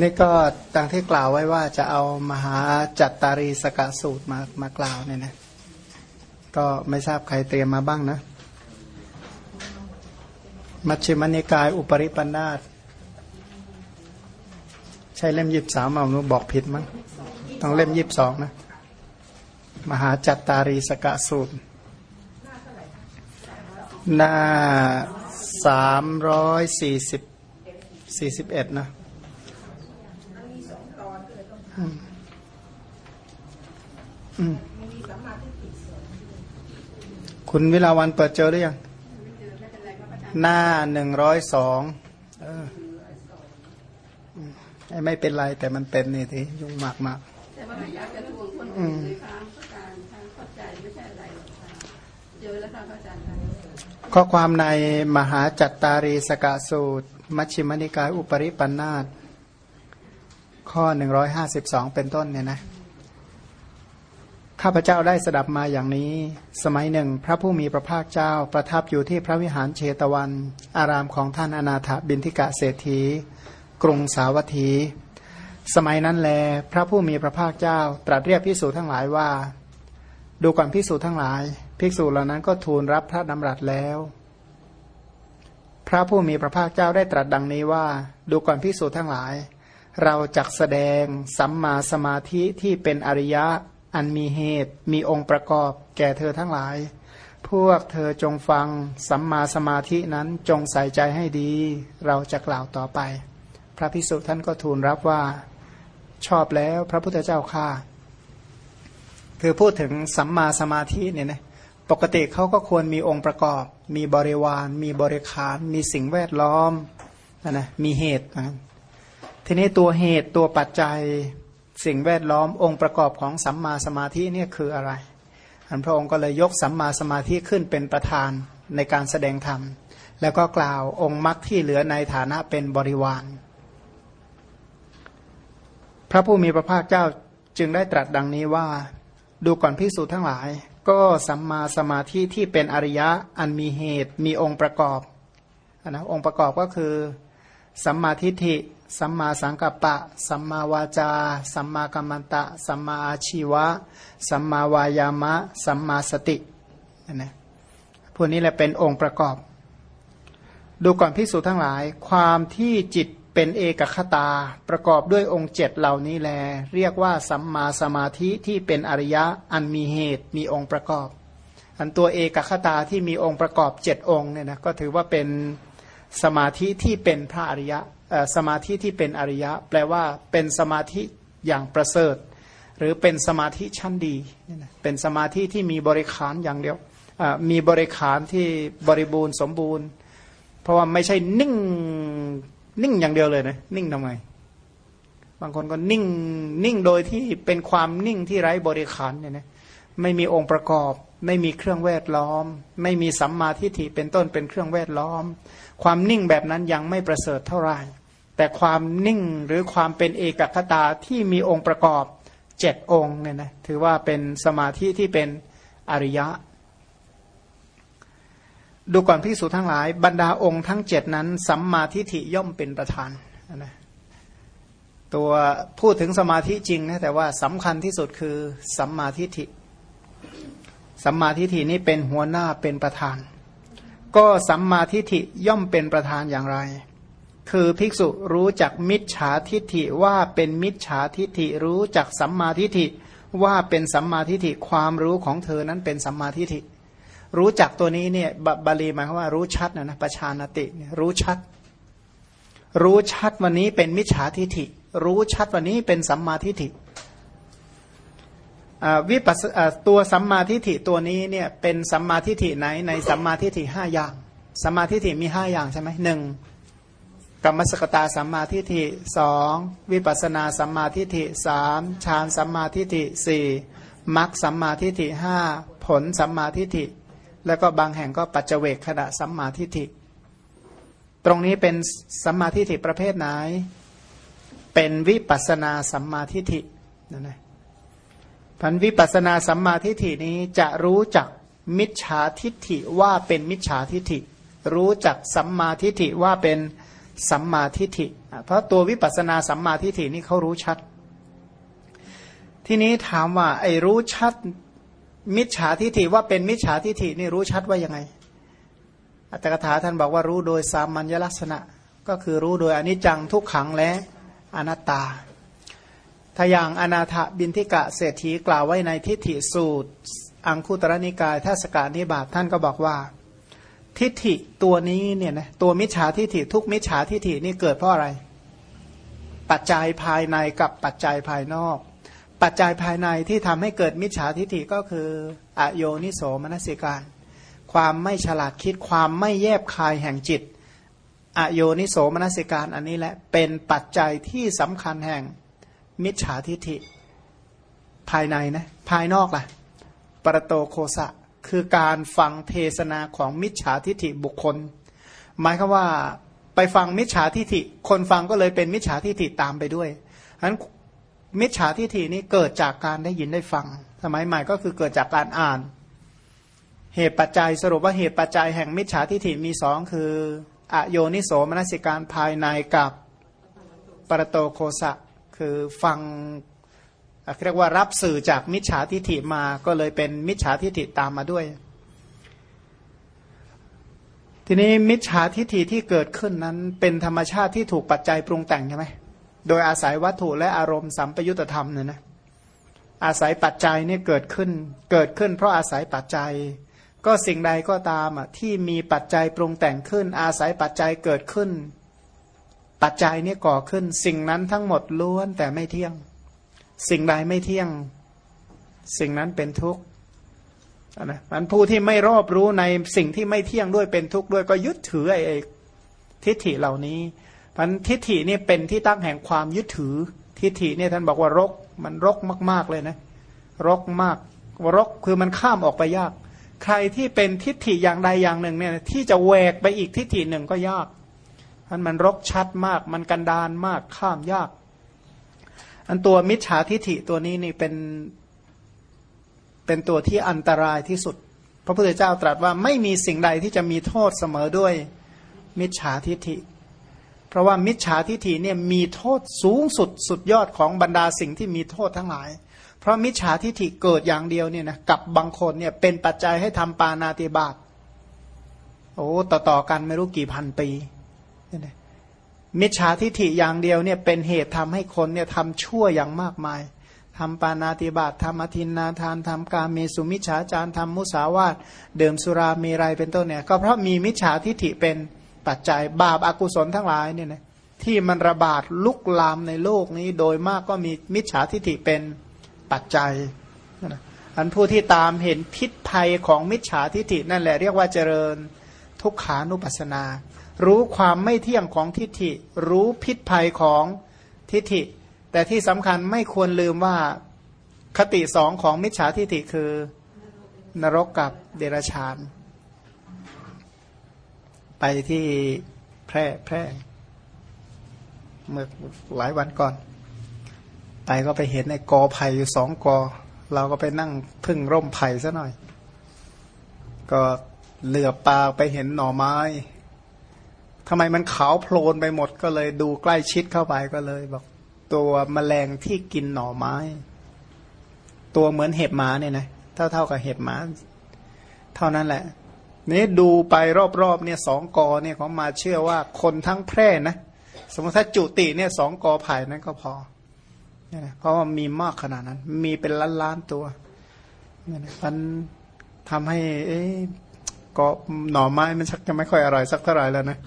นี่ก็ดังที่กล่าวไว้ว่าจะเอามหาจัตตารีสกสูตรมามากล่าวเนี่ยนะก็ไม่ทราบใครเตรียมมาบ้างนะ มัชฌิมนิกายอุปริปันธาตใช่เล่มยิบสามเอาหนูบอกผิดมั้งต้องเล่มยิบสองนะ มหาจัตตารีสกสูตร หน้าสามร้อยสี่สิบสี่สิบเอ็ดนะ คุณวิลาวันเปิดเจอหรือยัง หน้าหนึ่งร้อยสองไม่เป็นไรแต่มันเต็มนี่ทียุ่งมากมากแต่ว่าอยากจะทวงคนอื่นเลยค่ะการทางเข้าใจไม่ใช่อะไรหรอกค่ะเจอแล้วค่ะอาจารย์ข้อความในมหาจัตตารีสกาสูตร มัชฌิมนิกายอุปริปันธาต ข้อ152เป็นต้นเนี่ยนะข้าพเจ้าได้สดับมาอย่างนี้ สมัยหนึ่ง พระผู้มีพระภาคเจ้าประทับอยู่ที่พระวิหารเชตวัน อารามของท่านอนาถบินทิกะเศรษฐี กรุงสาวัตถี สมัยนั้นแล พระผู้มีพระภาคเจ้า ตรัสเรียกภิกษุทั้งหลายว่า ดูก่อนภิกษุทั้งหลาย ภิกษุเหล่านั้นก็ทูลรับพระดำรัสแล้ว พระผู้มีพระภาคเจ้าได้ตรัสดังนี้ว่า ดูก่อนภิกษุทั้งหลาย เราจักแสดงสัมมาสมาธิที่เป็นอริยะอันมีเหตุ มีองค์ประกอบ แก่เธอทั้งหลาย พวกเธอจงฟังสัมมาสมาธินั้นจงใส่ใจให้ดี เราจะกล่าวต่อไป พระพิสุท่านก็ทูลรับว่าชอบแล้วพระพุทธเจ้าข้าคือพูดถึงสัมมาสมาธิเนี่ยนะปกติเขาก็ควรมีองค์ประกอบ มีบริวาร มีบริขาร มีสิ่งแวดล้อมนะมีเหตุนะ ทีนี้ตัวเหตุตัวปัจจัยสิ่งแวดล้อมองค์ประกอบของสัมมาสมาธิเนี่ยคืออะไรอันพระองค์ก็เลยยกสัมมาสมาธิขึ้นเป็นประธานในการแสดงธรรม แล้วก็กล่าวองค์มรรคที่เหลือในฐานะเป็นบริวาร พระผู้มีพระภาคเจ้าจึงได้ตรัสดังนี้ว่า ดูก่อนพิสูจน์ทั้งหลาย ก็สัมมาสมาธิที่เป็นอริยะอันมีเหตุมีองค์ประกอบนะองค์ประกอบก็คือ สัมมาทิฏฐิ สัมมาสังกัปปะ สัมมาวาจา สัมมากัมมันตะ สัมมาอาชีวะ สัมมาวายามะ สัมมาสตินะพวกนี้แหละเป็นองค์ประกอบ ดูก่อนพิสูจทั้งหลาย ความที่จิตเป็นเอกคตา ประกอบด้วยองค์เจ็ดเหล่านี้แล เรียกว่าสัมมาสมาธิที่เป็นอริยะอันมีเหตุมีองค์ประกอบ อันตัวเอกคตาที่มีองค์ประกอบเจ็ดองค์เนี่ยนะก็ถือว่าเป็นสมาธิที่เป็นพระอริยะ สมาธิที่เป็นอริยะ แปลว่าเป็นสมาธิอย่างประเสริฐ หรือเป็นสมาธิชั้นดี เป็นสมาธิที่มีบริขารอย่างเดียวมีบริขารที่บริบูรณ์สมบูรณ์ เพราะว่าไม่ใช่นิ่งนิ่งอย่างเดียวเลยนะนิ่งทำไมบางคนก็นิ่งนิ่งโดยที่เป็นความนิ่งที่ไร้บริขารเนี่ยนะไม่มีองค์ประกอบ ไม่มีเครื่องแวดล้อม ไม่มีสัมมาทิฏฐิเป็นต้นเป็นเครื่องแวดล้อม ความนิ่งแบบนั้นยังไม่ประเสริฐเท่าไหร่ แต่ความนิ่งหรือความเป็นเอกคตาที่มีองค์ประกอบเจ็ดองค์เนี่ยนะถือว่าเป็นสมาธิที่เป็นอริยะ ดูก่อนพิสูจทั้งหลาย บรรดาองค์ทั้งเจ็ดนั้น สัมมาทิฏฐิย่อมเป็นประธานนะตัวพูดถึงสมาธิจริงนะแต่ว่าสำคัญที่สุดคือสัมมาทิฏฐิสัมมาทิฏฐินี้เป็นหัวหน้าเป็นประธาน ก็สัมมาทิฏฐิย่อมเป็นประธานอย่างไร คือภิกษุรู้จักมิจฉาทิฏฐิว่าเป็นมิจฉาทิฏฐิรู้จักสัมมาทิฏฐิว่าเป็นสัมมาทิฏฐิความรู้ของเธอนั้นเป็นสัมมาทิฏฐิ รู้จักตัวนี้เนี่ยบาลีหมายความว่ารู้ชัดนะนะประชานติรู้ชัด รู้ชัดวันนี้เป็นมิจฉาทิฏฐิ รู้ชัดวันนี้เป็นสัมมาทิฏฐิวิปัสตัวสัมมาทิฏฐิตัวนี้เนี่ยเป็นสัมมาทิฏฐิไหนในสัมมาทิฏฐิห้าอย่างสัมมาทิฏฐิมีห้าอย่างใช่ไหมหนึ่ง กรรมสกตาสัมมาทิฏฐิสองวิปัสนาสัมมาทิฏฐิสามฌานสัมมาทิฏฐิสี่มรรคสัมมาทิฏฐิห้าผลสัมมาทิฏฐิ แล้วก็บางแห่งก็ปัจเจเวกขณะสัมมาทิฏฐิ ตรงนี้เป็นสัมมาทิฏฐิประเภทไหน เป็นวิปัสนาสัมมาทิฏฐินั่นเองพันวิปัสนาสัมมาทิฏฐินี้จะรู้จักมิจฉาทิฏฐิว่าเป็นมิจฉาทิฏฐิ รู้จักสัมมาทิฏฐิว่าเป็น สัมมาทิฏฐิ เพราะตัววิปัสสนาสัมมาทิฏฐินี่เขารู้ชัด ทีนี้ถามว่า ไอ้รู้ชัดมิจฉาทิฏฐิว่าเป็นมิจฉาทิฏฐินี่รู้ชัดว่ายังไง อัตถกถาท่านบอกว่ารู้โดยสามัญลักษณะ ก็คือรู้โดยอนิจจังทุกขังและอนัตตา ถ้าอย่างอนาถบินทิกะเศรษฐีกล่าวไว้ในทิฏฐิสูตร อังคุตรนิกายทัศกานิบาตท่านก็บอกว่า ทิฏฐิตัวนี้เนี่ยนะตัวมิจฉาทิฏฐิทุกมิจฉาทิฏฐินี่เกิดเพราะอะไร ปัจจัยภายในกับปัจจัยภายนอก ปัจจัยภายในที่ทำให้เกิดมิจฉาทิฏฐิก็คืออโยนิโสมนสิการ ความไม่ฉลาดคิดความไม่แยบคายแห่งจิต อโยนิโสมนสิการอันนี้แหละเป็นปัจจัยที่สำคัญแห่งมิจฉาทิฏฐิภายในนะภายนอกล่ะ ปรโตโคสะ คือการฟังเทศนาของมิจฉาทิฐิบุคคล หมายคือว่าไปฟังมิจฉาทิฐิ คนฟังก็เลยเป็นมิจฉาทิฐิตามไปด้วยฉะนั้นมิจฉาทิฐินี้เกิดจากการได้ยินได้ฟัง สมัยใหม่ก็คือเกิดจากการอ่าน เหตุปัจจัยสรุปว่าเหตุปัจจัยแห่งมิจฉาทิฐิมีสองคืออโยนิโสมนสิการภายในกับปรโตโคสะคือฟัง เรียกว่ารับสื่อจากมิจฉาทิฐิมาก็เลยเป็นมิจฉาทิฐิตามมาด้วย ทีนี้มิจฉาทิฐิที่เกิดขึ้นนั้น เป็นธรรมชาติที่ถูกปัจจัยปรุงแต่งใช่ไหมโดยอาศัยวัตถุและอารมณ์สัมปยุตธรรมเนี่ยนะอาศัยปัจจัยนี่เกิดขึ้น เกิดขึ้นเพราะอาศัยปัจจัย ก็สิ่งใดก็ตามอะที่มีปัจจัยปรุงแต่งขึ้น อาศัยปัจจัยเกิดขึ้น ปัจจัยนี่ก่อขึ้น สิ่งนั้นทั้งหมดล้วนแต่ไม่เที่ยง สิ่งใดไม่เที่ยง สิ่งนั้นเป็นทุกข์นะมันผู้ที่ไม่รอบรู้ในสิ่งที่ไม่เที่ยงด้วยเป็นทุกข์ด้วยก็ยึดถือไอ้ทิฏฐิเหล่านี้พันทิฏฐินี่เป็นที่ตั้งแห่งความยึดถือ ทิฏฐิเนี่ยท่านบอกว่ารก มันรกมาก ๆเลยนะ รกมากรกคือมันข้ามออกไปยาก ใครที่เป็นทิฏฐิอย่างใดอย่างหนึ่งเนี่ยที่จะแหวกไปอีกทิฏฐิหนึ่งก็ยากมันมันรกชัดมาก มันกันดานมากข้ามยาก อันตัวมิจฉาทิฐิตัวนี้นี่เป็นเป็นตัวที่อันตรายที่สุด พระพุทธเจ้าตรัสว่าไม่มีสิ่งใดที่จะมีโทษเสมอด้วยมิจฉาทิฐิ เพราะว่ามิจฉาทิฐิเนี่ยมีโทษสูงสุดสุดยอดของบรรดาสิ่งที่มีโทษทั้งหลาย เพราะมิจฉาทิฐิเกิดอย่างเดียวเนี่ยนะกับบางคนเนี่ยเป็นปัจจัยให้ทำปานาติบาตโอ้ต่อๆกันไม่รู้กี่พันปี มิจฉาทิฐิอย่างเดียวเนี่ยเป็นเหตุทำให้คนเนี่ยทำชั่วอย่างมากมายทำปานาติบาตทำอธินนาทานทำกาเมสุมิจฉาจารทำมุสาวาตเดิมสุรามีไรเป็นต้นเนี่ย ก็เพราะมีมิจฉาทิฐิเป็นปัจจัยบาปอากุศลทั้งหลายเนี่ยนะที่มันระบาดลุกลามในโลกนี้โดยมากก็มีมิจฉาทิฐิเป็นปัจจัยอันผู้ที่ตามเห็นพิษภัยของมิจฉาทิฐินั่นแหละเรียกว่าเจริญทุกขานุปัสสนา รู้ความไม่เที่ยงของทิฏฐิ รู้พิษภัยของทิฏฐิ แต่ที่สำคัญไม่ควรลืมว่าคติสองของมิจฉาทิฏฐิคือนรกกับเดรัจฉาน ไปที่แพร่แพร่เมื่อหลายวันก่อน ไปก็ไปเห็นในกอไผ่อยู่สองกอ เราก็ไปนั่งพึ่งร่มไผ่ซะหน่อย ก็เหลือปลาไปเห็นหน่อไม้ ทำไมมันขาวโพลนไปหมดก็เลยดูใกล้ชิดเข้าไปก็เลยบอกตัวมแมลงที่กินหน่อไม้ ตัวเหมือนเห็บหมาเนี่ยนะเท่าเท่ากับเห็บหมา เท่านั้นแหละนี่ดูไปรอบๆเนี่ยสองกอเนี่ยเขามาเชื่อว่าคนทั้งแพร่นะ สมมติถ้าจุติเนี่ยสองกอไผ่นั้นก็พอเพราะว่ามีมากขนาดนั้น มีเป็นล้านล้านตัวมันทำให้เอ๊ก็หน่อไม้มันชักจะไม่ค่อยอร่อยสักเท่าไหร่แล้วนะ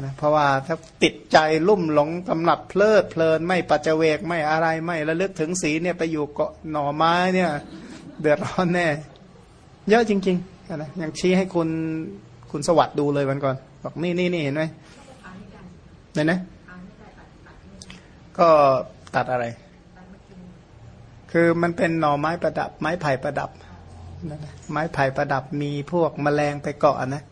นะเพราะว่าถ้าติดใจลุ่มหลงกำหนับเพลิดเพลินไม่ปัจเจเวกไม่อะไรไม่ระลึกถึงสีเนี่ยไปอยู่เกาะหน่อไม้เนี่ย เดือดร้อนแน่ เยอะจริงๆนะยังชี้ให้คุณคุณสวัสด์ดูเลยวันก่อน บอกนี่นี่นี่เห็นไหมเนี่ยนะก็ตัดอะไร คือมันเป็นหน่อไม้ประดับ ไม้ไผ่ประดับไม้ไผ่ประดับมีพวกแมลงไปเกาะนะ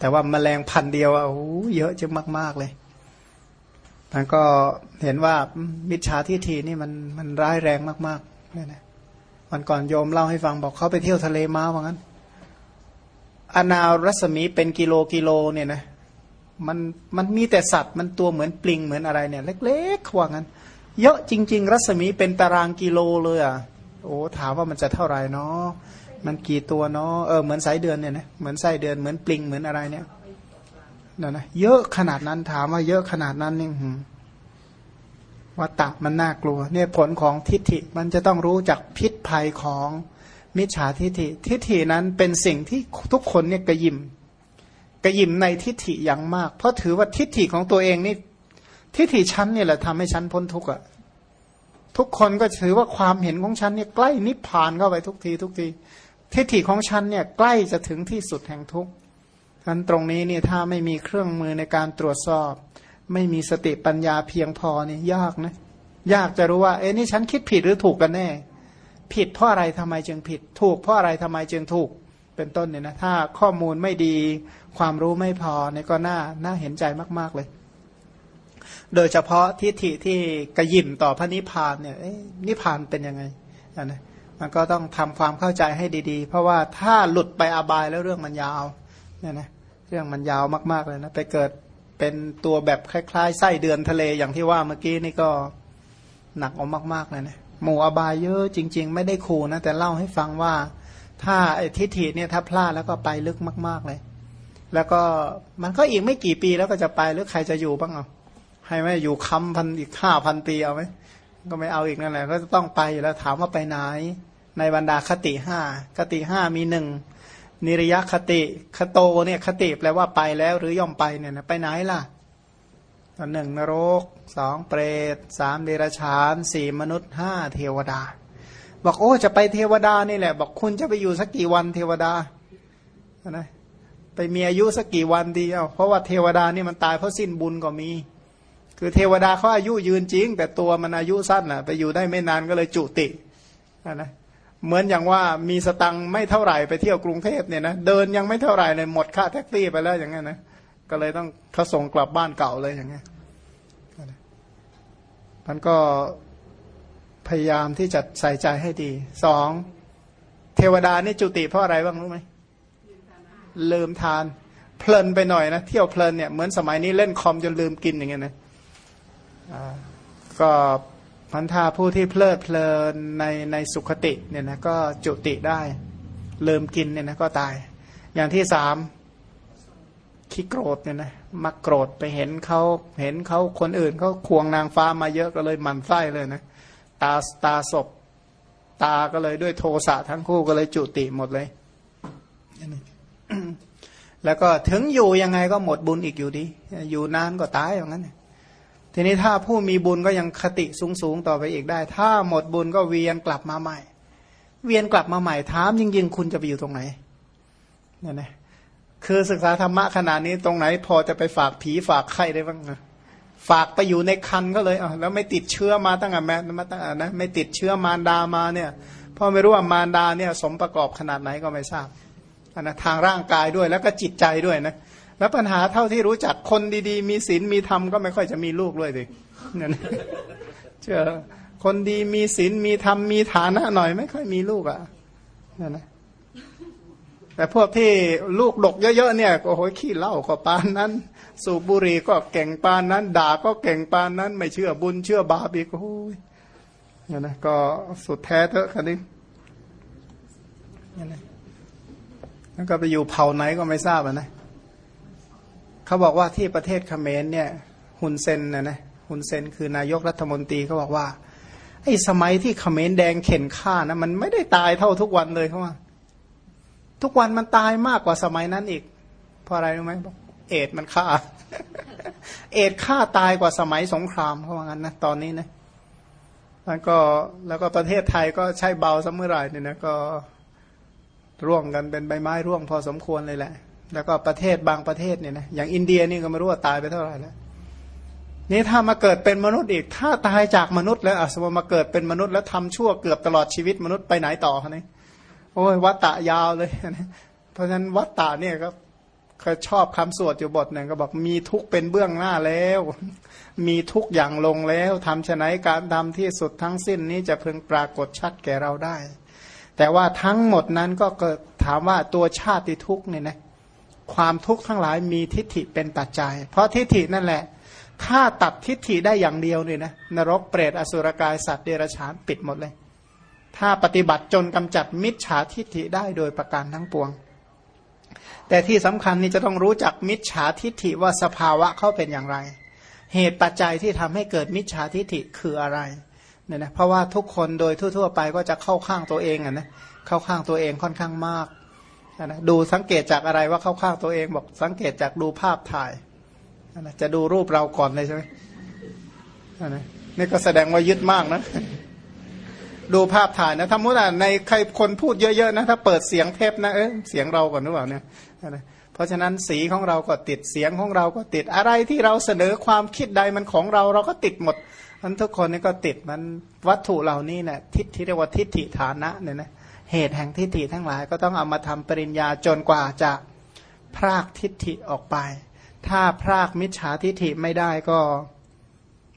แต่ว่าแมลงพันเดียวอะโอ้เยอะจังมาก ๆเลยมันก็เห็นว่ามิจฉาทิฏฐินี่มันมันร้ายแรงมากๆเนี่ยนะวันก่อนโยมเล่าให้ฟังบอกเขาไปเที่ยวทะเลมาว่างั้นอนารัศมีเป็นกิโลกิโลเนี่ยนะมันมันมีแต่สัตว์มันตัวเหมือนปลิงเหมือนอะไรเนี่ย เล็กๆว่างั้น เยอะจริง ๆ รัศมีเป็นตารางกิโลเลยอะโอ้ถามว่ามันจะเท่าไหร่เนาะ มันกี่ตัวเนาะเออเหมือนสายเดือนเนี่ยนะเหมือนไส้เดือนเหมือนปลิงเหมือนอะไรเนี่ยนั่นนะเยอะขนาดนั้นถามว่าเยอะขนาดนั้นนี่วัตตะมันน่ากลัว เนี่ยผลของทิฏฐิมันจะต้องรู้จักพิษภัยของมิจฉาทิฏฐิ ทิฏฐินั้นเป็นสิ่งที่ทุกคนเนี่ยกระยิมกระยิมในทิฏฐิอย่างมาก เพราะถือว่าทิฏฐิของตัวเองนี่ ทิฏฐิชั้นเนี่ยแหละทำให้ชั้นพ้นทุกข์อะทุกคนก็ถือว่าความเห็นของฉันเนี่ยใกล้นิพพานเข้าไปทุกทีทุกที ทิฏฐิของฉันเนี่ยใกล้จะถึงที่สุดแห่งทุกข์ทันตรงนี้เนี่ยถ้าไม่มีเครื่องมือในการตรวจสอบ ไม่มีสติปัญญาเพียงพอเนี่ยยากนะยากจะรู้ว่าเอ้นี่ฉันคิดผิดหรือถูกกันแน่ ผิดเพราะอะไรทำไมจึงผิด ถูกเพราะอะไรทำไมจึงถูกเป็นต้นเนี่ยนะถ้าข้อมูลไม่ดีความรู้ไม่พอเนี่ยก็น่าน่าเห็นใจมาก ๆเลย โดยเฉพาะทิฏฐิที่กระยิมต่อพระนิพพานเนี่ยนิพพานเป็นยังไงนะ มันก็ต้องทำความเข้าใจให้ดีๆ เพราะว่าถ้าหลุดไปอบายแล้วเรื่องมันยาวเนี่ยนะเรื่องมันยาวมากๆเลยนะไปเกิดเป็นตัวแบบคล้ายๆไส้เดือนทะเลอย่างที่ว่าเมื่อกี้นี่ก็หนักออกมากๆเลยนะหมู่อบายเยอะจริง ๆ ไม่ได้คูนะแต่เล่าให้ฟังว่า ถ้าไอ้ทิฏฐิเนี่ยถ้าพลาดแล้วก็ไปลึกมาก ๆเลย แล้วก็มันก็อีกไม่กี่ปีแล้วก็จะไปหรือใครจะอยู่บ้างเอาให้ไหมอยู่คำพันอีกห้าพันปีเอาไหมก็ไม่เอาอีกนั่นแหละก็จะต้องไปแล้วถามว่าไปไหน ในบรรดาคติห้าคติห้ามีหนึ่งนิรยคติคโตเนี่ยคติแปลว่าไปแล้วหรือย่อมไปเนี่ยไปไหนล่ะหนึ่งนรกสองเปรตสามเดรัจฉานสี่มนุษย์ห้าเทวดา บอกโอ้จะไปเทวดานี่แหละ บอกคุณจะไปอยู่สักกี่วันเทวดานะไปมีอายุสักกี่วันดีเอาเพราะว่าเทวดานี่มันตายเพราะสิ้นบุญก็มี คือเทวดาเขาอายุยืนจริง แต่ตัวมันอายุสั้นอะ ไปอยู่ได้ไม่นานก็เลยจุตินะ เหมือนอย่างว่ามีสตังไม่เท่าไหร่ไปเที่ยวกรุงเทพเนี่ยนะเดินยังไม่เท่าไหร่เลยหมดค่าแท็กซี่ไปแล้วอย่างเงี้ยนะก็เลยต้องเขาส่งกลับบ้านเก่าเลยอย่างเงี้ยมันก็พยายามที่จะใส่ใจให้ดีสองเทวดานี่จุติเพราะอะไรบ้างรู้ไหมลืมทาน เพลินไปหน่อยนะเที่ยวเพลินเนี่ยเหมือนสมัยนี้เล่นคอมจนลืมกินอย่างเงี้ยนะก็ พันธาผู้ที่เพลิดเพลินในในสุขติเนี่ยนะก็จุติได้เลิมกินเนี่ยนะก็ตาย อย่างที่สามขี้โกรธเนี่ยนะมักโกรธไปเห็นเขาเห็นเขาคนอื่นเขาควงนางฟ้ามาเยอะก็เลยหมันไส้เลยนะตาตาศพตาก็เลยด้วยโทสะทั้งคู่ก็เลยจุติหมดเลย แล้วก็ถึงอยู่ยังไงก็หมดบุญอีกอยู่ดี อยู่นานก็ตายอย่างนั้น ทีนี้ถ้าผู้มีบุญก็ยังคติสูงสูงต่อไปอีกได้ ถ้าหมดบุญก็เวียนกลับมาใหม่ เวียนกลับมาใหม่ถามยิ่งๆคุณจะไปอยู่ตรงไหนเนี่ยนะคือศึกษาธรรมะขนาดนี้ตรงไหน พอจะไปฝากผีฝากไข้ได้บ้างนะฝากไปอยู่ในคันก็เลยอะแล้วไม่ติดเชื้อมาตั้งแต่แม่มาตั้งแต่นะไม่ติดเชื้อมารดามาเนี่ยพ่อไม่รู้ว่ามารดาเนี่ย สมประกอบขนาดไหนก็ไม่ทราบอันนะทางร่างกายด้วยแล้วก็จิตใจด้วยนะ แล้วปัญหาเท่าที่รู้จักคนดีๆ มีศีลมีธรรมก็ไม่ค่อยจะมีลูกด้วยสิเนี่ยเชื่อคนดีมีศีลมีธรรมมีฐานะหน่อยไม่ค่อยมีลูกอะเนี่ยนะแต่พวกที่ลูกดกเยอะๆเนี่ยโอ้โหขี้เล่าก็ปานนั้น สูบบุหรี่ก็เก่งปานนั้น ด่าก็เก่งปานนั้น ไม่เชื่อบุญเชื่อบาปอีกโอ้ยเนี่ยนะก็สุดแท้เถอะคันนี้เนี่ยนะแล้วก็ไปอยู่เผ่าไหนก็ไม่ทราบนะ เขาบอกว่าที่ประเทศเขมรเนี่ยฮุนเซนนะนะฮุนเซนคือนายกรัฐมนตรีเขาบอกว่าไอ้สมัยที่เขมรแดงเข็นฆ่านะมันไม่ได้ตายเท่าทุกวันเลยเขาว่า ทุกวันมันตายมากกว่าสมัยนั้นอีก เพราะอะไรรู้ไหมบอกเอดมันฆ่า เอดฆ่าตายกว่าสมัยสงครามเขาว่างั้นนะตอนนี้นะแล้วก็แล้วก็ประเทศไทยก็ใช้เบาสมื่อไรเนี่ยนะก็ร่วงกันเป็นใบไม้ร่วงพอสมควรเลยแหละ แล้วก็ประเทศบางประเทศเนี่ยนะอย่างอินเดียนี่ก็ไม่รู้ว่าตายไปเท่าไหร่แล้วนี่ถ้ามาเกิดเป็นมนุษย์อีก ถ้าตายจากมนุษย์แล้วสมมติมาเกิดเป็นมนุษย์แล้วทำชั่วเกือบตลอดชีวิตมนุษย์ไปไหนต่อคะนี่โอ้ยวัตตะยาวเลยเพราะฉะนั้นวัตตะเนี่ยก็เขาชอบคำสวดอยู่บทหนึ่งก็บอกมีทุกเป็นเบื้องหน้าแล้ว มีทุกอย่างลงแล้วทำชนการทำที่สุดทั้งสิ้นนี้จะเพิ่งปรากฏชัดแก่เราได้ แต่ว่าทั้งหมดนั้นก็เกิดถามว่าตัวชาติทุกเนี่ยนะ ความทุกข์ทั้งหลายมีทิฏฐิเป็นปัจจัย เพราะทิฏฐินั่นแหละ ถ้าตัดทิฏฐิได้อย่างเดียวเนี่ยนะนรกเปรตอสุรกายสัตว์เดรัจฉานปิดหมดเลย ถ้าปฏิบัติจนกำจัดมิจฉาทิฏฐิได้โดยประการทั้งปวง แต่ที่สำคัญนี่จะต้องรู้จักมิจฉาทิฏฐิว่าสภาวะเขาเป็นอย่างไร เหตุปัจจัยที่ทำให้เกิดมิจฉาทิฏฐิคืออะไรเนี่ยนะเพราะว่าทุกคนโดยทั่ว ๆ ไปก็จะเข้าข้างตัวเองอะนะเข้าข้างตัวเองค่อนข้างมาก นะดูสังเกตจากอะไรว่าเข้าข้างตัวเองบอกสังเกตจากดูภาพถ่ายนะจะดูรูปเราก่อนเลยใช่ไหมนะนี่ก็แสดงว่ายึดมากนะ ดูภาพถ่ายนะถ้ามุติในใครคนพูดเยอะๆนะถ้าเปิดเสียงเทปนะเออเสียงเราก่อนหรือเปล่าเนี่ยนะเพราะฉะนั้นสีของเราก็ติดเสียงของเราก็ติดอะไรที่เราเสนอความคิดใดมันของเราเราก็ติดหมดมันทุกคนนี่ก็ติดมันวัตถุเหล่านี้เนะี่ยทิฏฐิเรียกว่าทิฏฐิฐานะเนี่ยนะ เหตุแห่งทิฏฐิทั้งหลายก็ต้องเอามาทำปริญญาจนกว่าจะพรากทิฏฐิออกไป ถ้าพรากมิจฉาทิฏฐิไม่ได้ก็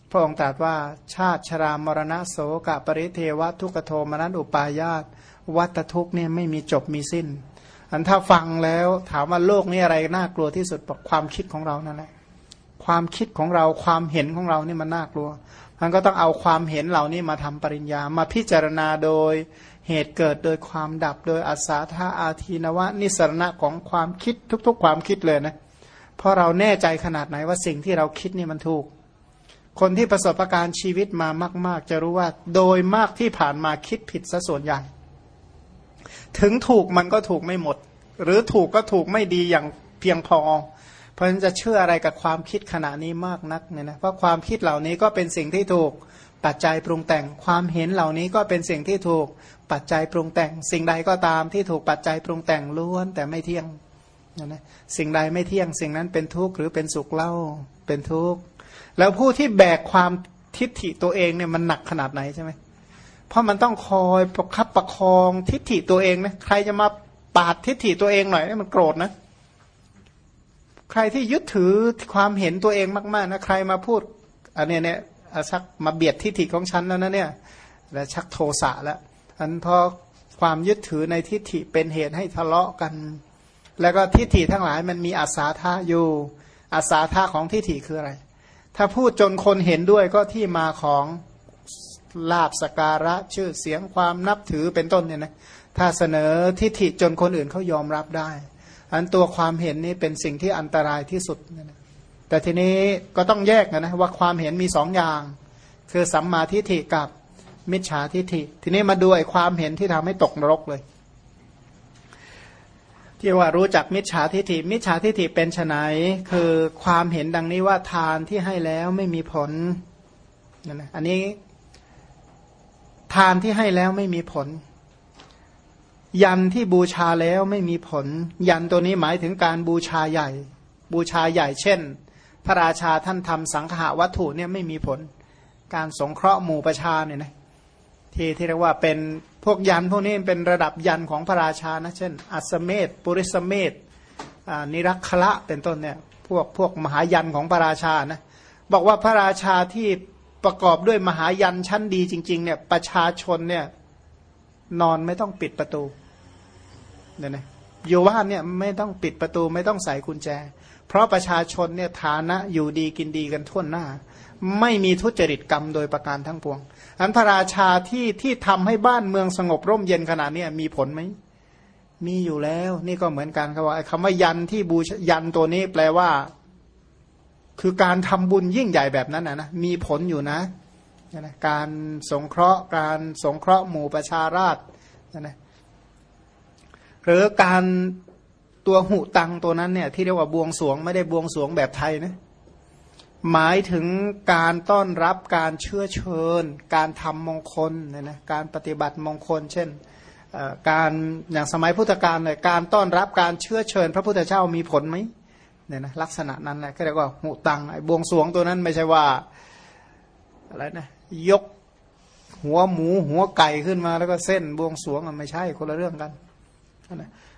พระองค์ตรัสว่าชาติชรามรณะโสกะปริเทวทุกโทมนันอุปายาตวัตทุกเนี่ยไม่มีจบมีสิ้น อันถ้าฟังแล้วถามว่าโลกนี้อะไรน่ากลัวที่สุดบอกความคิดของเรานั่นแหละความคิดของเราความเห็นของเรานี่มันน่ากลัวมันก็ต้องเอาความเห็นเหล่านี้มาทำปริญญามาพิจารณาโดย เหตุเกิดโดยความดับโดยอาสาธาอาทีนวะ นิสรณะของความคิดทุก ๆ ความคิดเลยนะเพราะเราแน่ใจขนาดไหนว่าสิ่งที่เราคิดนี่มันถูก คนที่ประสบการณ์ชีวิตมามาก ๆ จะรู้ว่าโดยมากที่ผ่านมาคิดผิดซะส่วนใหญ่ ถึงถูกมันก็ถูกไม่หมด หรือถูกก็ถูกไม่ดีอย่างเพียงพอ เพราะฉะนั้นจะเชื่ออะไรกับความคิดขณะนี้มากนักเนี่ยนะเพราะความคิดเหล่านี้ก็เป็นสิ่งที่ถูก ปัจจัยปรุงแต่งความเห็นเหล่านี้ก็เป็นสิ่งที่ถูกปัจจัยปรุงแต่ง สิ่งใดก็ตามที่ถูกปัจจัยปรุงแต่งล้วนแต่ไม่เที่ยงนะสิ่งใดไม่เที่ยง สิ่งนั้นเป็นทุกข์หรือเป็นสุขเล่าเป็นทุกข์แล้วผู้ที่แบกความทิฏฐิตัวเองเนี่ยมันหนักขนาดไหนใช่ไหมเพราะมันต้องคอยประคับประคองทิฏฐิตัวเองนะใครจะมาปาดทิฏฐิตัวเองหน่อยมันโกรธนะ ใครที่ยึดถือความเห็นตัวเองมากๆนะใครมาพูดอันนี้เนี่ย ชักมาเบียดทิฏฐิของฉันแล้วนะเนี่ย แล้วชักโทสะแล้วอันพอความยึดถือในทิฏฐิเป็นเหตุให้ทะเลาะกัน แล้วก็ทิฏฐิทั้งหลายมันมีอาสาท่าอยู่อาสาท่าของทิฏฐิคืออะไร ถ้าพูดจนคนเห็นด้วยก็ที่มาของลาบสการะชื่อเสียงความนับถือเป็นต้นเนี่ยนะถ้าเสนอทิฏฐิจนคนอื่นเขายอมรับได้ อันตัวความเห็นนี้เป็นสิ่งที่อันตรายที่สุดนะ แต่ทีนี้ก็ต้องแยกนะนะว่าความเห็นมีสองอย่าง คือสัมมาทิฏฐิกับมิจฉาทิฏฐิ ทีนี้มาดูไอ้ความเห็นที่ทำให้ตกนรกเลย ที่ว่ารู้จักมิจฉาทิฏฐิ มิจฉาทิฏฐิเป็นไนคือความเห็นดังนี้ว่าทานที่ให้แล้วไม่มีผลนั่นนะอันนี้ทานที่ให้แล้วไม่มีผล ยันที่บูชาแล้วไม่มีผล ยันตัวนี้หมายถึงการบูชาใหญ่ บูชาใหญ่เช่น พระราชาท่านทำสังขาวัตถุเนี่ยไม่มีผล การสงเคราะห์หมู่ประชาเนี่ยนะที่ที่เรียกว่าเป็นพวกยันพวกนี้เป็นระดับยันของพระราชานะเช่น อัสเมตปุริสเมตนิรักขละเป็นต้นเนี่ยพวกพวกมหายันของพระราชานะบอกว่าพระราชาที่ประกอบด้วยมหายันชั้นดีจริงๆเนี่ยประชาชนเนี่ยนอนไม่ต้องปิดประตูเนี่ยนะ อยู่บ้านเนี่ยไม่ต้องปิดประตูไม่ต้องใส่กุญแจ เพราะประชาชนเนี่ยฐานะอยู่ดีกินดีกันทั่วหน้า ไม่มีทุจริตกรรมโดยประการทั้งปวง อันพระราชาที่ที่ทำให้บ้านเมืองสงบร่มเย็นขนาดนี้มีผลไหมมีอยู่แล้ว นี่ก็เหมือนกันครับว่าคำว่ายันที่บูชยันตัวนี้แปลว่า คือการทำบุญยิ่งใหญ่แบบนั้นนะนะมีผลอยู่นะนะการสงเคราะห์การสงเคราะห์หมู่ประชาราษนะ หรือการตัวหุตังตัวนั้นเนี่ยที่เรียกว่าบวงสวงไม่ได้บวงสวงแบบไทยนะหมายถึงการต้อนรับการเชื่อเชิญ การทำมงคลเนี่ยนะการปฏิบัติมงคล เช่นการอย่างสมัยพุทธกาลเนี่ยการต้อนรับการเชื่อเชิญ พระพุทธเจ้ามีผลไหมเนี่ยนะลักษณะนั้นแหละก็เรียกว่าหุตังไอ้บวงสวงตัวนั้นไม่ใช่ว่าอะไรนะยกหัวหมูหัวไก่ขึ้นมาแล้วก็เส้นบวงสวงมันไม่ใช่คนละเรื่องกัน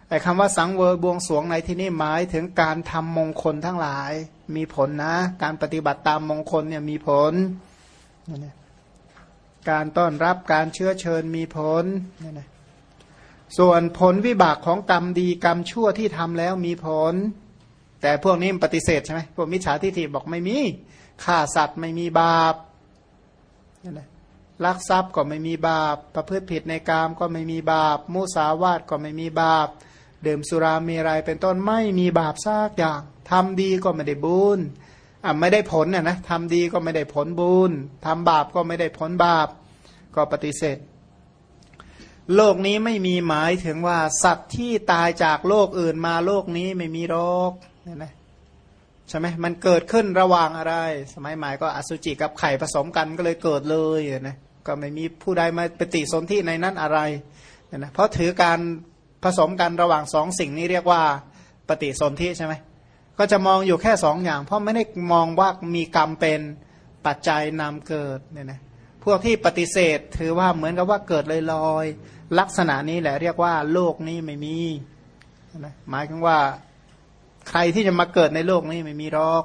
ไอ้คำว่าสังเวยบวงสวงในที่นี้หมายถึงการทำมงคลทั้งหลาย มีผลนะ การปฏิบัติตามมงคลเนี่ยมีผล การต้อนรับการเชื้อเชิญมีผล ส่วนผลวิบากของกรรมดีกรรมชั่วที่ทำแล้วมีผล แต่พวกนี้ปฏิเสธใช่ไหมพวกมิจฉาทิฏฐิบอกไม่มีฆ่าสัตว์ไม่มีบาปนั่นแหละ ลักทรัพย์ก็ไม่มีบาป ประพฤติผิดในกามก็ไม่มีบาป มุสาวาทก็ไม่มีบาป ดื่มสุรามีไรเป็นต้นไม่มีบาปซากอย่างทำดีก็ไม่ได้บุญอะไม่ได้ผลน่ะนะทำดีก็ไม่ได้ผลบุญทำบาปก็ไม่ได้ผลบาป ก็ปฏิเสธ โลกนี้ไม่มีหมายถึงว่า สัตว์ที่ตายจากโลกอื่นมาโลกนี้ไม่มีโรคเนี่ยนะใช่ไหมมันเกิดขึ้นระหว่างอะไร สมัยใหม่ก็อสุจิกับไข่ผสมกันก็เลยเกิดเลยนะ ก็ไม่มีผู้ใดมาปฏิสนธิในนั้นอะไรนะเพราะถือการผสมกันระหว่างสองสิ่งนี้เรียกว่าปฏิสนธิใช่ไหมก็จะมองอยู่แค่สองอย่าง เพราะไม่ได้มองว่ามีกรรมเป็นปัจจัยนำเกิดเนี่ยนะพวกที่ปฏิเสธถือว่าเหมือนกับว่าเกิดลอยๆลักษณะนี้แหละเรียกว่าโลกนี้ไม่มีนะหมายถึงว่าใครที่จะมาเกิดในโลกนี้ไม่มีหรอก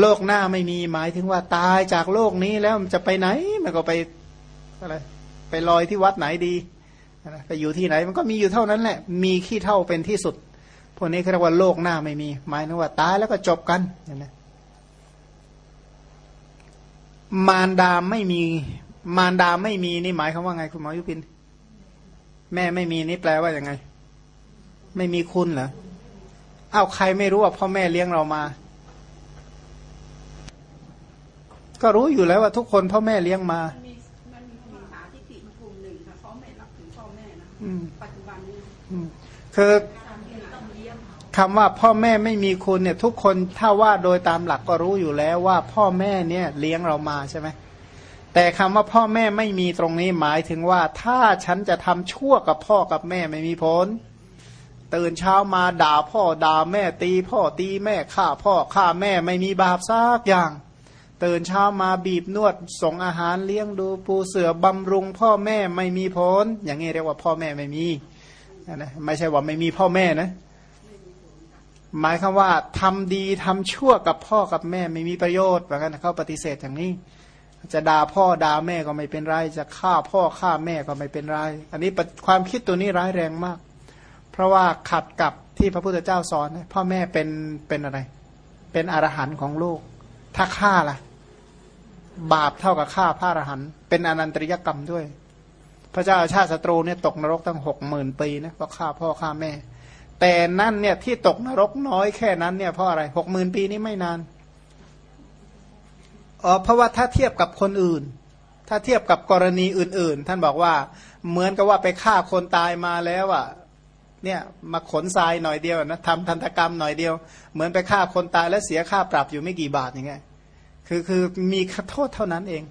โลกหน้าไม่มีหมายถึงว่าตายจากโลกนี้แล้วมันจะไปไหน มันก็ไปอะไรไปลอยที่วัดไหนดีไปอยู่ที่ไหนมันก็มีอยู่เท่านั้นแหละ มีขี้เท่าเป็นที่สุด พวกนี้เรียกว่าโลกหน้าไม่มี หมายถึงว่าตายแล้วก็จบกันเห็นไหมมารดาไม่มี มารดาไม่มีนี่หมายคำว่าไงคุณหมอยุพิน แม่ไม่มีนี่แปลว่าอย่างไง ไม่มีคุณเหรออ้าวใครไม่รู้ว่าพ่อแม่เลี้ยงเรามา ก็รู้อยู่แล้วว่าทุกคนพ่อแม่เลี้ยงมาปัจจุบันนี้คือคำว่าพ่อแม่ไม่มีคุณเนี่ย ทุกคนถ้าว่าโดยตามหลักก็รู้อยู่แล้วว่าพ่อแม่เนี่ยเลี้ยงเรามาใช่ไหมแต่คำว่าพ่อแม่ไม่มีตรงนี้หมายถึงว่า ถ้าฉันจะทำชั่วกับพ่อกับแม่ไม่มีผลตื่นเช้ามาด่าพ่อด่าแม่ตีพ่อตีแม่ฆ่าพ่อฆ่าแม่ไม่มีบาปซากอย่าง ตื่นเช้ามาบีบนวด ส่งอาหารเลี้ยงดูปูเสือบำรุงพ่อแม่ไม่มีผลอย่างนี้เรียกว่าพ่อแม่ไม่มีนะไม่ใช่ว่าไม่มีพ่อแม่นะ หมายคือว่าทำดีทำชั่วกับพ่อกับแม่ไม่มีประโยชน์แบบนั้นเขาปฏิเสธอย่างนี้ จะด่าพ่อด่าแม่ก็ไม่เป็นไร จะฆ่าพ่อฆ่าแม่ก็ไม่เป็นไร อันนี้ความคิดตัวนี้ร้ายแรงมาก เพราะว่าขัดกับที่พระพุทธเจ้าสอน พ่อแม่เป็นเป็นอะไร เป็นอรหันต์ของโลกถ้าฆ่าล่ะ บาปเท่ากับฆ่าพระอรหันต์เป็นอนันตริยกรรมด้วย พระเจ้าชาติศัตรูเนี่ยตกนรกตั้งหกหมื่นปีนะเพราะฆ่าพ่อฆ่าแม่ แต่นั่นเนี่ยที่ตกนรกน้อยแค่นั้นเนี่ยเพราะอะไรหกหมื่นปีนี้ไม่นานอ๋อเพราะว่าถ้าเทียบกับคนอื่น ถ้าเทียบกับกรณีอื่น ๆ ท่านบอกว่าเหมือนกับว่าไปฆ่าคนตายมาแล้วอะเนี่ยมาขนทรายหน่อยเดียวนะทำทันตกรรมหน่อยเดียว เหมือนไปฆ่าคนตายแล้วเสียค่าปรับอยู่ไม่กี่บาทอย่างเงี้ย คือคือมีโทษเท่านั้นเอง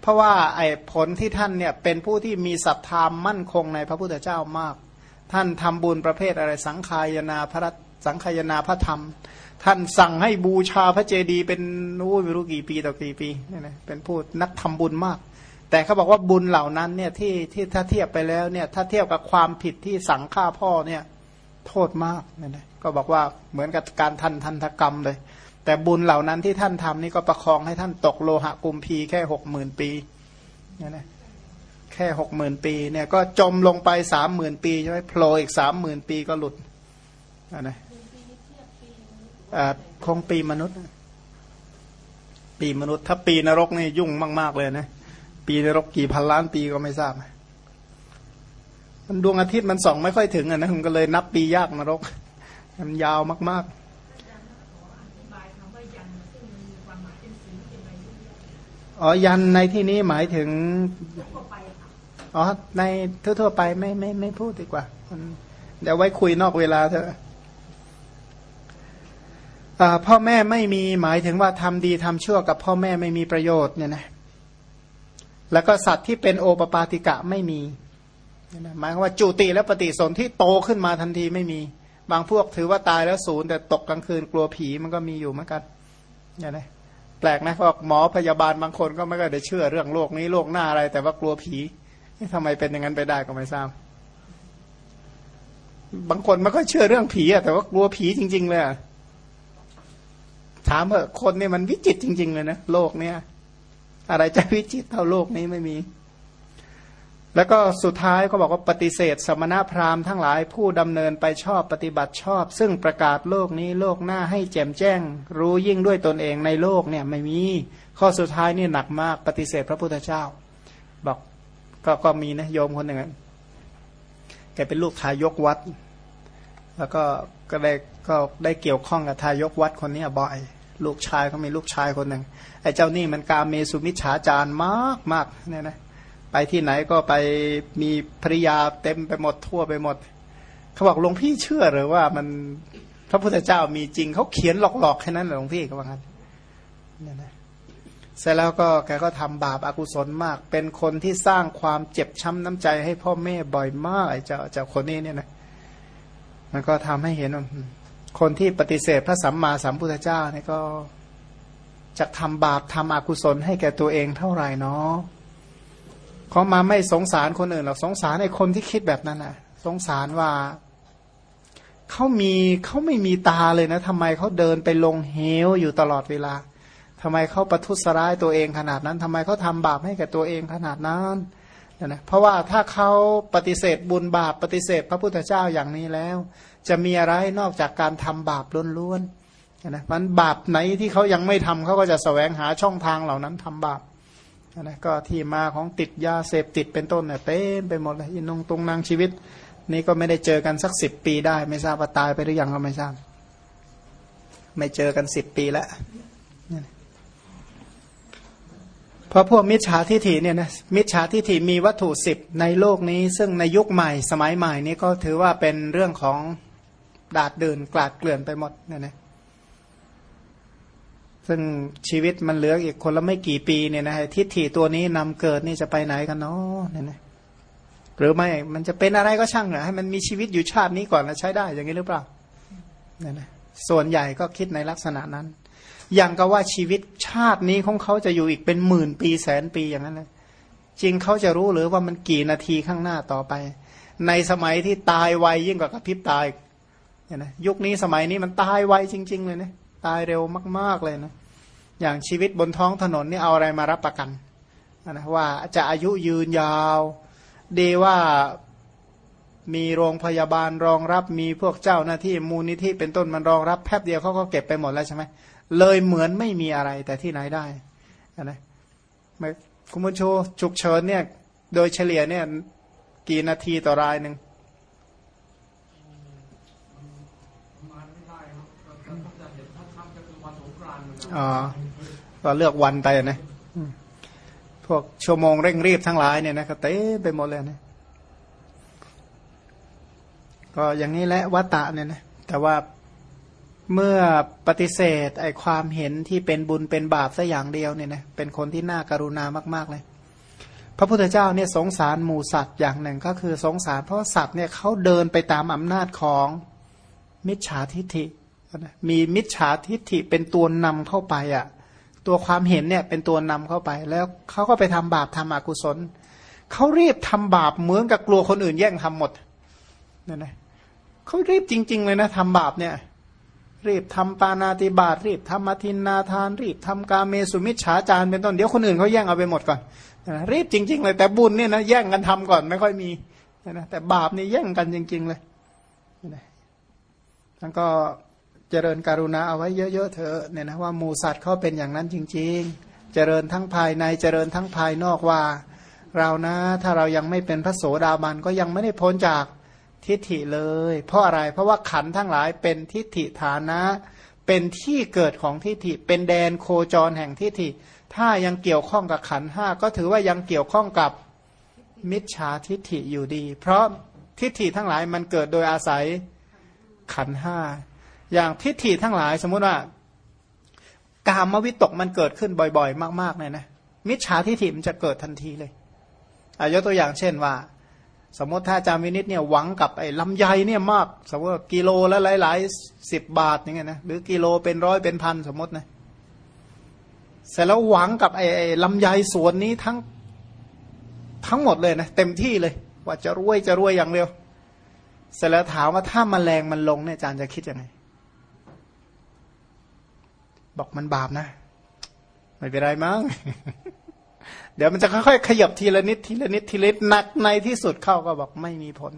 เพราะว่าไอ้ผลที่ท่านเนี่ยเป็นผู้ที่มีศรัทธามั่นคงในพระพุทธเจ้ามาก ท่านทำบุญประเภทอะไรสังขายนาพระสังขายนาพระธรรม ท่านสั่งให้บูชาพระเจดีย์เป็นนู้ไม่รู้กี่ปีต่อกี่ปีเนี่ยนะเป็นผู้นักทำบุญมาก แต่เขาบอกว่าบุญเหล่านั้นเนี่ยที่ที่ถ้าเทียบไปแล้วเนี่ยถ้าเทียบกับความผิดที่สั่งฆ่าพ่อเนี่ยโทษมากเนี่ยนะก็บอกว่าเหมือนกับการทันทันทกรรมเลย แต่บุญเหล่านั้นที่ท่านทำนี่ก็ประคองให้ท่านตกโลหะกุมพีแค่หกหมื่นปีเนี่ยนะแค่หกหมื่นปีเนี่ยก็จมลงไปสามหมื่นปีใช่ไหมโผล่อีกสามหมื่นปีก็หลุดนะคงปีมนุษย์ ปีมนุษย์ ถ้าปีนรกนี่ยุ่งมาก ๆ เลยนะ ปีนรกกี่พันล้านปีก็ไม่ทราบมันดวงอาทิตย์มันส่องไม่ค่อยถึงอะนะมันก็เลยนับปียากนรก มันยาวมากๆ อ๋อยันในที่นี้หมายถึงอ๋อในทั่วๆไปไม่ไม่ไม่พูดดีกว่าเดี๋ยวไว้คุยนอกเวลาเถอะพ่อแม่ไม่มีหมายถึงว่าทำดีทำชั่วกับพ่อแม่ไม่มีประโยชน์เนี่ยนะแล้วก็สัตว์ที่เป็นโอปปาติกะไม่มีหมายว่าจุติและปฏิสนที่โตขึ้นมาทันทีไม่มี บางพวกถือว่าตายแล้วศูนย์แต่ตกกลางคืนกลัวผีมันก็มีอยู่เหมือนกันอย่างนี้ แปลกนะพวกหมอพยาบาลบางคนก็ไม่ได้เชื่อเรื่องโลกนี้โลกหน้าอะไร แต่ว่ากลัวผีทำไมเป็นอย่างนั้นไปได้ก็ไม่ทราบบางคนไม่ค่อยเชื่อเรื่องผีอะแต่ว่ากลัวผีจริง ๆ เลยถามเถอะคนเนี่ยมันวิจิตจริง ๆ เลยนะโลกเนี่ย อะไรจะวิจิตเท่าโลกนี้ไม่มี แล้วก็สุดท้ายก็บอกว่าปฏิเสธ สมณพราหมณ์ทั้งหลายผู้ดำเนินไปชอบปฏิบัติชอบ ซึ่งประกาศโลกนี้โลกหน้าให้แจ่มแจ้ง รู้ยิ่งด้วยตนเองในโลกเนี่ยไม่มีข้อสุดท้ายนี่หนักมากปฏิเสธพระพุทธเจ้า บอกก็ก็มีนะโยมคนหนึ่งแกเป็นลูกทายกวัด แล้วก็ก็ได้ก็ได้เกี่ยวข้องกับทายกวัดคนนี้บ่อยลูกชายเขามีลูกชายคนหนึ่งไอ้เจ้านี่มันกาเมสุมิชฌาจารมากมากเนี่ยนะ ไปที่ไหนก็ไปมีภริยาเต็มไปหมดทั่วไปหมด เขาบอกหลวงพี่เชื่อหรือว่ามันพระพุทธเจ้ามีจริงเขาเขียนหลอกๆแค่นั้นหลวงพี่ก็ว่างั้นเนี่ยนะเสร็จแล้วก็แกก็ทำบาปอากุศลมาก เป็นคนที่สร้างความเจ็บช้ำน้ำใจให้พ่อแม่บ่อยมากไอ้เจ้าเจ้าคนนี้เนี่ยนะมันก็ทำให้เห็นว่าคนที่ปฏิเสธพระสัมมาสัมพุทธเจ้าเนี่ยก็จะทำบาปทำอกุศลให้แก่ตัวเองเท่าไหร่เนาะ เขามาไม่สงสารคนอื่นหรอกสงสารไอ้คนที่คิดแบบนั้นนะสงสารว่าเขามีเขาไม่มีตาเลยนะทำไมเขาเดินไปลงเหวอยู่ตลอดเวลาทำไมเขาประทุษร้ายตัวเองขนาดนั้นทำไมเขาทำบาปให้แก่ตัวเองขนาดนั้นนะเพราะว่าถ้าเขาปฏิเสธบุญบาปปฏิเสธพระพุทธเจ้าอย่างนี้แล้ว จะมีอะไรนอกจากการทำบาปล้วนๆนะมันบาปไหนที่เขายังไม่ทำเขาก็จะสแสวงหาช่องทางเหล่านั้นทำบาป นะก็ที่มาของติดยาเสพติดเป็นต้นเนี่ยเต็มไปหมดเลยอินงตรงนางชีวิต นี่ก็ไม่ได้เจอกันสักสิบปีได้ ไม่ทราบว่าตายไปหรือยังก็ไม่ทราบ ไม่เจอกันสิบปีแล้วเพราะพวกมิจฉาทิฐิเนี่ยนะมิจฉาทิฐิมีวัตถุสิบในโลกนี้ ซึ่งในยุคใหม่สมัยใหม่นี้ก็ถือว่าเป็นเรื่องของดาดเดินกลาดเกลื่อนไปหมดเนี่ยนะ ซึ่งชีวิตมันเหลืออีกคนละไม่กี่ปีเนี่ยนะทิฏฐิตัวนี้นำเกิดนี่จะไปไหนกันเนาะเนี่ยนะหรือไม่มันจะเป็นอะไรก็ช่างเหรอให้มันมีชีวิตอยู่ชาตินี้ก่อนแล้วใช้ได้อย่างนี้หรือเปล่าเนี่ยนะส่วนใหญ่ก็คิดในลักษณะนั้น อย่างก็ว่าชีวิตชาตินี้ของเขาจะอยู่อีกเป็นหมื่นปีแสนปีอย่างนั้นเลยจริงเขาจะรู้หรือว่ามันกี่นาทีข้างหน้าต่อไป ในสมัยที่ตายไวยิ่งกว่ากระพริบตายเนี่ยนะยุคนี้สมัยนี้มันตายไวจริง ๆ เลยเนี่ย ตายเร็วมาก ๆ เลยนะ อย่างชีวิตบนท้องถนนนี่เอาอะไรมารับประกันนะว่าจะอายุยืนยาว ดีว่ามีโรงพยาบาลรองรับมีพวกเจ้าหน้าที่มูลนิธิเป็นต้นมันรองรับแป๊บเดียวเขาก็เก็บไปหมดแล้วใช่ไหมเลยเหมือนไม่มีอะไรแต่ที่ไหนได้นะคุณผู้ชมฉุกเฉินเนี่ย โดยเฉลี่ยเนี่ย กี่นาทีต่อรายหนึ่ง อ๋อก็เลือกวันไปนะพวกชั่วโมงเร่งรีบทั้งหลายเนี่ยนะก็เต้ไปหมดเลยนะก็อย่างนี้แหละวัตตะเนี่ยนะแต่ว่าเมื่อปฏิเสธไอความเห็นที่เป็นบุญเป็นบาปสัอย่างเดียวเนี่ยนะเป็นคนที่น่าการุณามาก ๆเลย พระพุทธเจ้าเนี่ยสงสารหมูสัตว์อย่างหนึ่งก็คือสงสารเพราะสัตว์เนี่ยเขาเดินไปตามอำนาจของมิจฉาทิฏฐิ มีมิจฉาทิฏฐิเป็นตัวนำเข้าไปอะ ตัวความเห็นเนี่ยเป็นตัวนำเข้าไป แล้วเขาก็ไปทำบาปทำอกุศลเขารีบทำบาปเหมือนกับกลัวคนอื่นแย่งทำหมดนั่นนะเขารีบจริง ๆ เลยนะทำบาปเนี่ย รีบทำปานาติบาตรีบทำมาทินนาทาน รีบทำกาเมสุมิชฉาจารเป็นต้นเดี๋ยวคนอื่นเขาแย่งเอาไปหมดก่อนรีบจริง ๆ เลยแต่บุญเนี่ยนะแย่งกันทำก่อนไม่ค่อยมีนะแต่บาปนี่แย่งกันจริง ๆ เลยแล้วก็ เจริญการุณาเอาไว้เยอะๆเถอะเนี่ยนะว่าหมูสัตว์เขาเป็นอย่างนั้นจริง ๆ เจริญทั้งภายในเจริญทั้งภายนอกว่า เรานะถ้าเรายังไม่เป็นพระโสดาบันก็ยังไม่ได้พ้นจากทิฏฐิเลย เพราะอะไรเพราะว่าขันทั้งหลายเป็นทิฏฐิฐานะ เป็นที่เกิดของทิฏฐิ เป็นแดนโคจรแห่งทิฏฐิ ถ้ายังเกี่ยวข้องกับขันห้าก็ถือว่ายังเกี่ยวข้องกับมิจฉาทิฏฐิอยู่ดี เพราะทิฏฐิทั้งหลายมันเกิดโดยอาศัยขันห้า อย่างทิฏฐิทั้งหลายสมมุติว่ากามวิตกมันเกิดขึ้นบ่อย ๆ มากๆเนี่ยนะมิจฉาทิฏฐิมันจะเกิดทันทีเลยอายกตัวอย่างเช่นว่า สมมติถ้าจามินิตเนี่ยหวังกับไอ้ลำไยเนี่ยมาก สมมติกิโลละหลายๆสิบบาทอย่างเงี้ยนะหรือกิโลเป็นร้อยเป็นพันสมมตินะเสร็จแล้วหวังกับไอ้ลำไยสวนนี้ทั้งทั้งหมดเลยนะเต็มที่เลย ว่าจะรวยจะรวยอย่างเดียวเสร็จแล้วถามว่าถ้ามาแรงมันลงเนี่ยอาจารย์จะคิดยังไง บอกมันบาปนะ ไม่เป็นไรมั้งเดี๋ยวมันจะค่อยๆขยับทีละนิดทีละนิดทีละนิดหนักในที่สุดเข้าก็บอกไม่มีผล